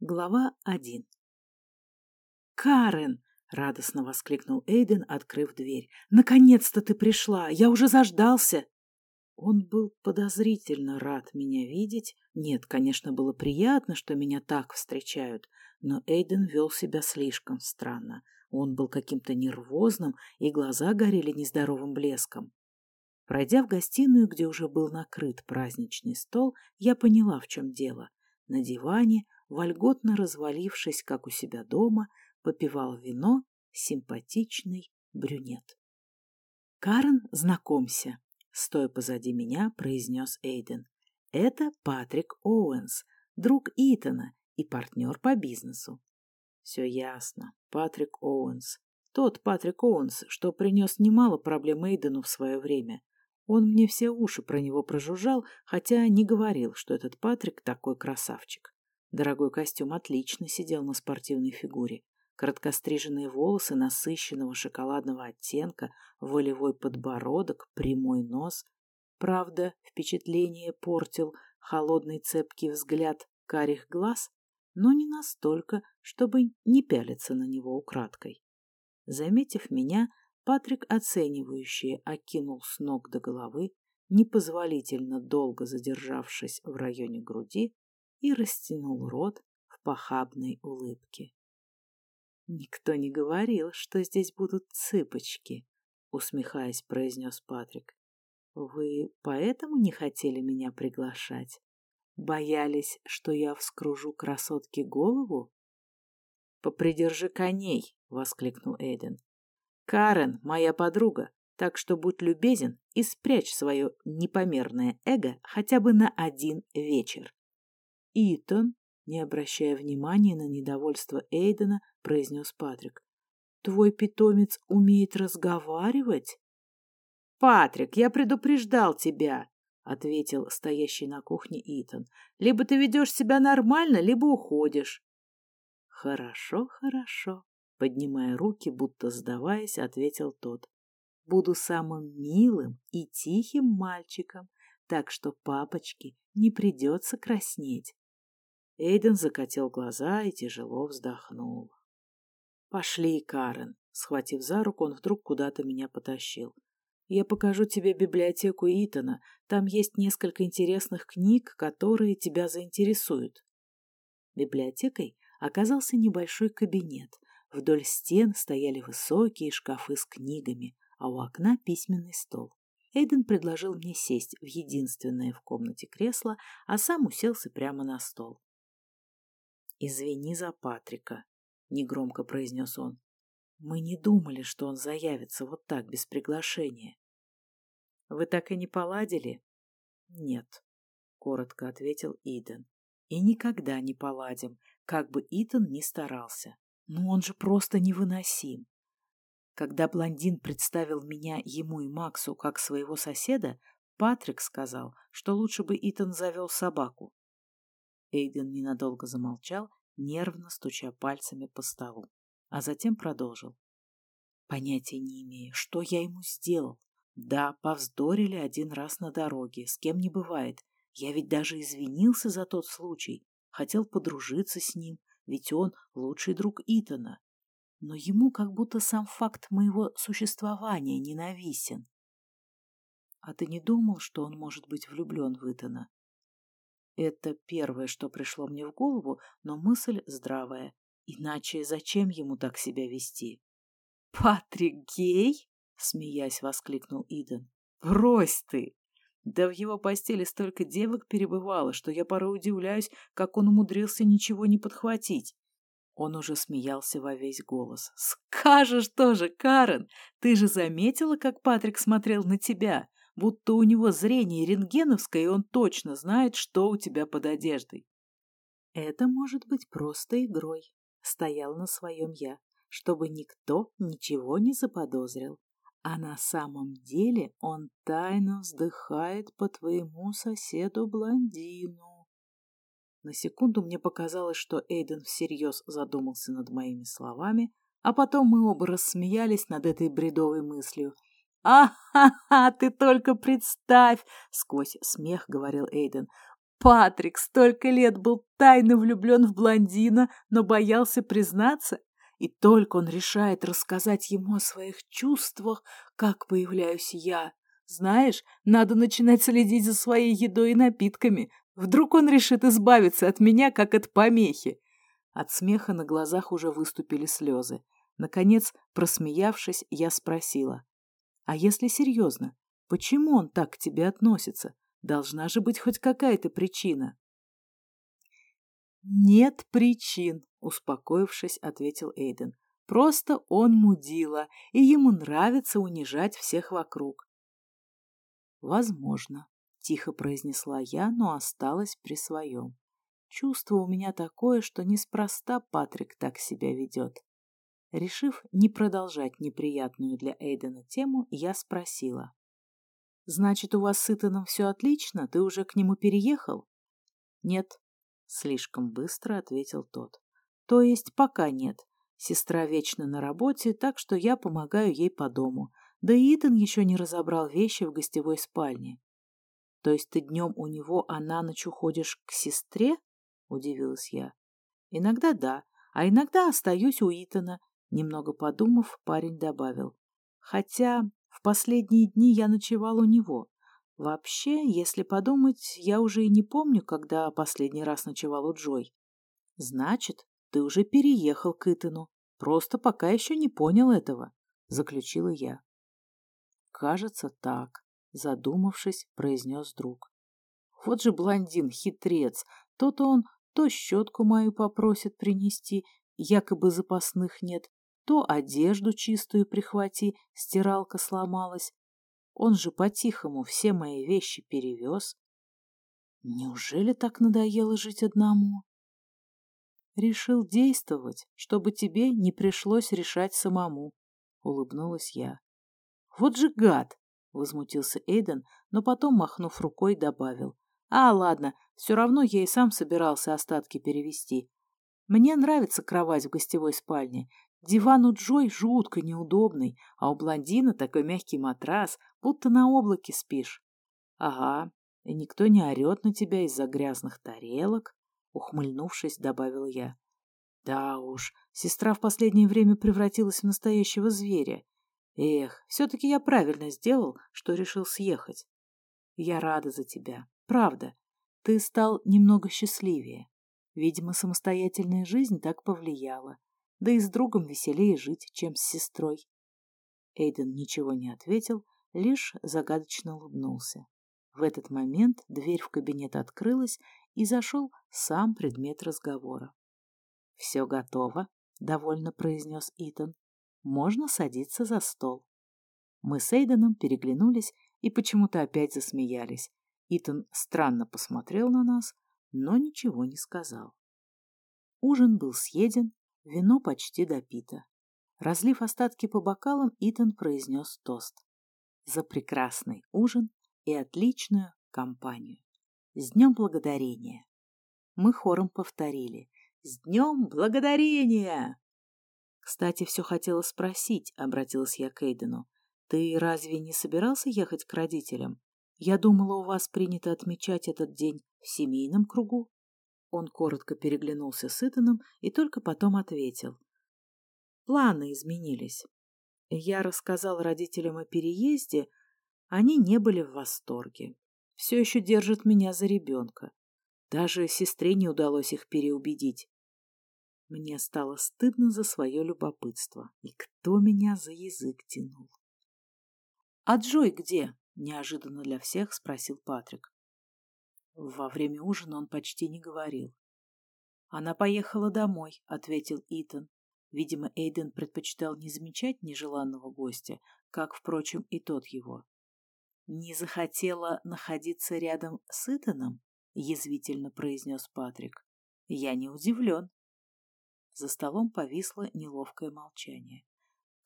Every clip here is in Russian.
Глава один. «Карен!» — радостно воскликнул Эйден, открыв дверь. «Наконец-то ты пришла! Я уже заждался!» Он был подозрительно рад меня видеть. Нет, конечно, было приятно, что меня так встречают, но Эйден вел себя слишком странно. Он был каким-то нервозным, и глаза горели нездоровым блеском. Пройдя в гостиную, где уже был накрыт праздничный стол, я поняла, в чем дело. На диване вольготно развалившись, как у себя дома, попивал вино симпатичный брюнет. «Карен, знакомься!» — стоя позади меня, произнес Эйден. «Это Патрик Оуэнс, друг Итана и партнер по бизнесу». «Все ясно. Патрик Оуэнс. Тот Патрик Оуэнс, что принес немало проблем Эйдену в свое время. Он мне все уши про него прожужжал, хотя не говорил, что этот Патрик такой красавчик. Дорогой костюм отлично сидел на спортивной фигуре. Короткостриженные волосы насыщенного шоколадного оттенка, волевой подбородок, прямой нос. Правда, впечатление портил холодный цепкий взгляд карих глаз, но не настолько, чтобы не пялиться на него украдкой. Заметив меня, Патрик оценивающе окинул с ног до головы, непозволительно долго задержавшись в районе груди, и растянул рот в похабной улыбке. «Никто не говорил, что здесь будут цыпочки», — усмехаясь, произнес Патрик. «Вы поэтому не хотели меня приглашать? Боялись, что я вскружу красотке голову?» «Попридержи коней!» — воскликнул Эйден. «Карен — моя подруга, так что будь любезен и спрячь свое непомерное эго хотя бы на один вечер. Итан, не обращая внимания на недовольство Эйдена, произнес Патрик. Твой питомец умеет разговаривать? Патрик, я предупреждал тебя, ответил стоящий на кухне Итан. Либо ты ведешь себя нормально, либо уходишь. Хорошо, хорошо, поднимая руки, будто сдаваясь, ответил тот. Буду самым милым и тихим мальчиком, так что папочке не придется краснеть. Эйден закатил глаза и тяжело вздохнул. «Пошли, Карен!» Схватив за руку, он вдруг куда-то меня потащил. «Я покажу тебе библиотеку Итана. Там есть несколько интересных книг, которые тебя заинтересуют». Библиотекой оказался небольшой кабинет. Вдоль стен стояли высокие шкафы с книгами, а у окна письменный стол. Эйден предложил мне сесть в единственное в комнате кресло, а сам уселся прямо на стол. «Извини за Патрика», — негромко произнес он. «Мы не думали, что он заявится вот так, без приглашения». «Вы так и не поладили?» «Нет», — коротко ответил Иден. «И никогда не поладим, как бы Итан ни старался. Но он же просто невыносим. Когда блондин представил меня ему и Максу как своего соседа, Патрик сказал, что лучше бы Итан завел собаку. Эйден ненадолго замолчал, нервно стуча пальцами по столу, а затем продолжил. Понятия не имею, что я ему сделал. Да, повздорили один раз на дороге, с кем не бывает. Я ведь даже извинился за тот случай, хотел подружиться с ним, ведь он лучший друг Итана. Но ему как будто сам факт моего существования ненавистен. А ты не думал, что он может быть влюблен в Итана? Это первое, что пришло мне в голову, но мысль здравая. Иначе зачем ему так себя вести? «Патрик гей?» — смеясь воскликнул Иден. «Брось ты!» Да в его постели столько девок перебывало, что я порой удивляюсь, как он умудрился ничего не подхватить. Он уже смеялся во весь голос. «Скажешь тоже, Карен! Ты же заметила, как Патрик смотрел на тебя? Будто у него зрение рентгеновское, и он точно знает, что у тебя под одеждой. Это может быть просто игрой, стоял на своем я, чтобы никто ничего не заподозрил. А на самом деле он тайно вздыхает по твоему соседу-блондину. На секунду мне показалось, что Эйден всерьез задумался над моими словами, а потом мы оба рассмеялись над этой бредовой мыслью — «А-ха-ха, ты только представь!» — сквозь смех говорил Эйден. Патрик столько лет был тайно влюблен в блондина, но боялся признаться, и только он решает рассказать ему о своих чувствах, как появляюсь я. Знаешь, надо начинать следить за своей едой и напитками. Вдруг он решит избавиться от меня, как от помехи. От смеха на глазах уже выступили слезы. Наконец, просмеявшись, я спросила. «А если серьезно, почему он так к тебе относится? Должна же быть хоть какая-то причина». «Нет причин», — успокоившись, ответил Эйден. «Просто он мудила, и ему нравится унижать всех вокруг». «Возможно», — тихо произнесла я, но осталась при своем. Чувство у меня такое, что неспроста Патрик так себя ведет. Решив не продолжать неприятную для Эйдена тему, я спросила. «Значит, у вас с Итаном все отлично? Ты уже к нему переехал?» «Нет», — слишком быстро ответил тот. «То есть пока нет. Сестра вечно на работе, так что я помогаю ей по дому. Да и Итан еще не разобрал вещи в гостевой спальне». «То есть ты днем у него, а на ночь уходишь к сестре?» — удивилась я. «Иногда да, а иногда остаюсь у Итана, Немного подумав, парень добавил. Хотя в последние дни я ночевал у него. Вообще, если подумать, я уже и не помню, когда последний раз ночевал у Джой. Значит, ты уже переехал к Итану. Просто пока еще не понял этого, заключила я. Кажется, так, задумавшись, произнес друг. Вот же блондин, хитрец. То-то он то щетку мою попросит принести, якобы запасных нет, то одежду чистую прихвати, стиралка сломалась. Он же по-тихому все мои вещи перевез. Неужели так надоело жить одному? Решил действовать, чтобы тебе не пришлось решать самому, — улыбнулась я. Вот же гад! — возмутился Эйден, но потом, махнув рукой, добавил. А, ладно, все равно я и сам собирался остатки перевести. Мне нравится кровать в гостевой спальне. Диван у Джой жутко неудобный, а у блондина такой мягкий матрас, будто на облаке спишь. Ага, и никто не орет на тебя из-за грязных тарелок, ухмыльнувшись, добавил я. Да уж, сестра в последнее время превратилась в настоящего зверя. Эх, все-таки я правильно сделал, что решил съехать. Я рада за тебя, правда. Ты стал немного счастливее. Видимо, самостоятельная жизнь так повлияла да и с другом веселее жить, чем с сестрой. Эйден ничего не ответил, лишь загадочно улыбнулся. В этот момент дверь в кабинет открылась, и зашел сам предмет разговора. «Все готово», — довольно произнес Итан. «Можно садиться за стол». Мы с Эйденом переглянулись и почему-то опять засмеялись. Итан странно посмотрел на нас, но ничего не сказал. Ужин был съеден, Вино почти допито. Разлив остатки по бокалам, Итан произнес тост. За прекрасный ужин и отличную компанию. С Днем Благодарения! Мы хором повторили. С Днем Благодарения! Кстати, все хотела спросить, обратилась я к Эйдену. Ты разве не собирался ехать к родителям? Я думала, у вас принято отмечать этот день в семейном кругу. Он коротко переглянулся с Итаном и только потом ответил. Планы изменились. Я рассказал родителям о переезде, они не были в восторге. Все еще держат меня за ребенка. Даже сестре не удалось их переубедить. Мне стало стыдно за свое любопытство. И кто меня за язык тянул? — А Джой где? — неожиданно для всех спросил Патрик. Во время ужина он почти не говорил. «Она поехала домой», — ответил Итан. Видимо, Эйден предпочитал не замечать нежеланного гостя, как, впрочем, и тот его. «Не захотела находиться рядом с Итаном?» — язвительно произнес Патрик. «Я не удивлен». За столом повисло неловкое молчание.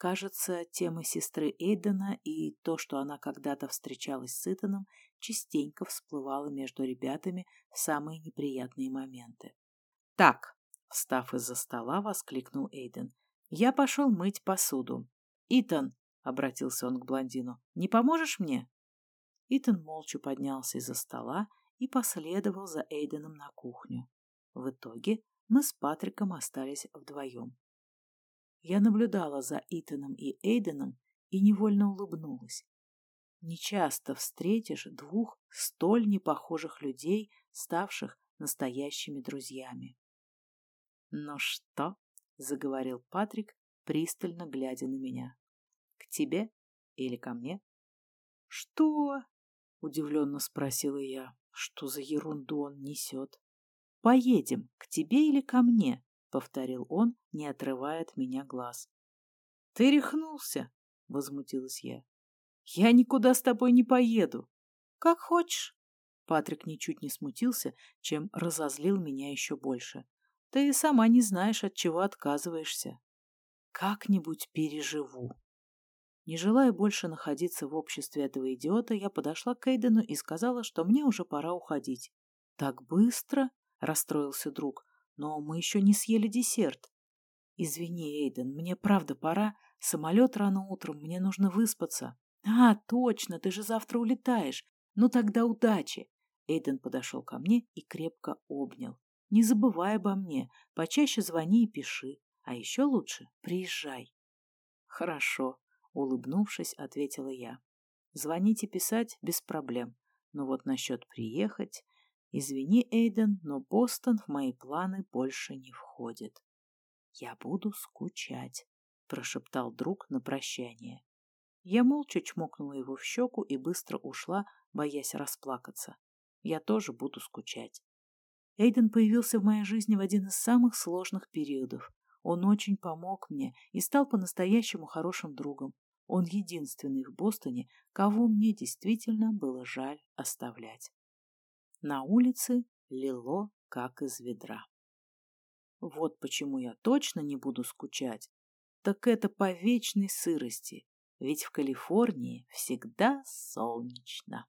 Кажется, тема сестры Эйдена и то, что она когда-то встречалась с Итаном, частенько всплывала между ребятами в самые неприятные моменты. «Так», — встав из-за стола, воскликнул Эйден, — «я пошел мыть посуду». «Итан», — обратился он к блондину, — «не поможешь мне?» Итан молча поднялся из-за стола и последовал за Эйденом на кухню. В итоге мы с Патриком остались вдвоем. Я наблюдала за Итаном и Эйденом и невольно улыбнулась. Нечасто встретишь двух столь непохожих людей, ставших настоящими друзьями. «Ну что?» — заговорил Патрик, пристально глядя на меня. «К тебе или ко мне?» «Что?» — удивленно спросила я. «Что за ерунду он несет?» «Поедем, к тебе или ко мне?» — повторил он, не отрывая от меня глаз. «Ты рехнулся?» — возмутилась я. «Я никуда с тобой не поеду. Как хочешь». Патрик ничуть не смутился, чем разозлил меня еще больше. «Ты сама не знаешь, от чего отказываешься». «Как-нибудь переживу». Не желая больше находиться в обществе этого идиота, я подошла к Эйдену и сказала, что мне уже пора уходить. «Так быстро?» — расстроился друг. «Но мы еще не съели десерт». «Извини, Эйден, мне правда пора. Самолет рано утром, мне нужно выспаться». «А, точно, ты же завтра улетаешь. Ну тогда удачи!» Эйден подошел ко мне и крепко обнял. «Не забывай обо мне, почаще звони и пиши. А еще лучше приезжай». «Хорошо», Улыбнувшись, ответила я. Звонить и писать без проблем. Но вот насчет приехать... Извини, Эйден, но Бостон в мои планы больше не входит. Я буду скучать, прошептал друг на прощание. Я молча чмокнула его в щеку и быстро ушла, боясь расплакаться. Я тоже буду скучать. Эйден появился в моей жизни в один из самых сложных периодов. Он очень помог мне и стал по-настоящему хорошим другом. Он единственный в Бостоне, кого мне действительно было жаль оставлять. На улице лило, как из ведра. Вот почему я точно не буду скучать. Так это по вечной сырости, ведь в Калифорнии всегда солнечно.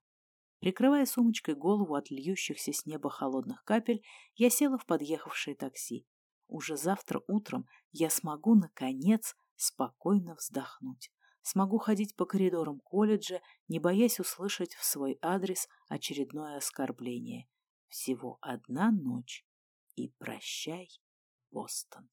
Прикрывая сумочкой голову от льющихся с неба холодных капель, я села в подъехавшее такси. Уже завтра утром я смогу, наконец, спокойно вздохнуть. Смогу ходить по коридорам колледжа, не боясь услышать в свой адрес очередное оскорбление. Всего одна ночь, и прощай, Бостон.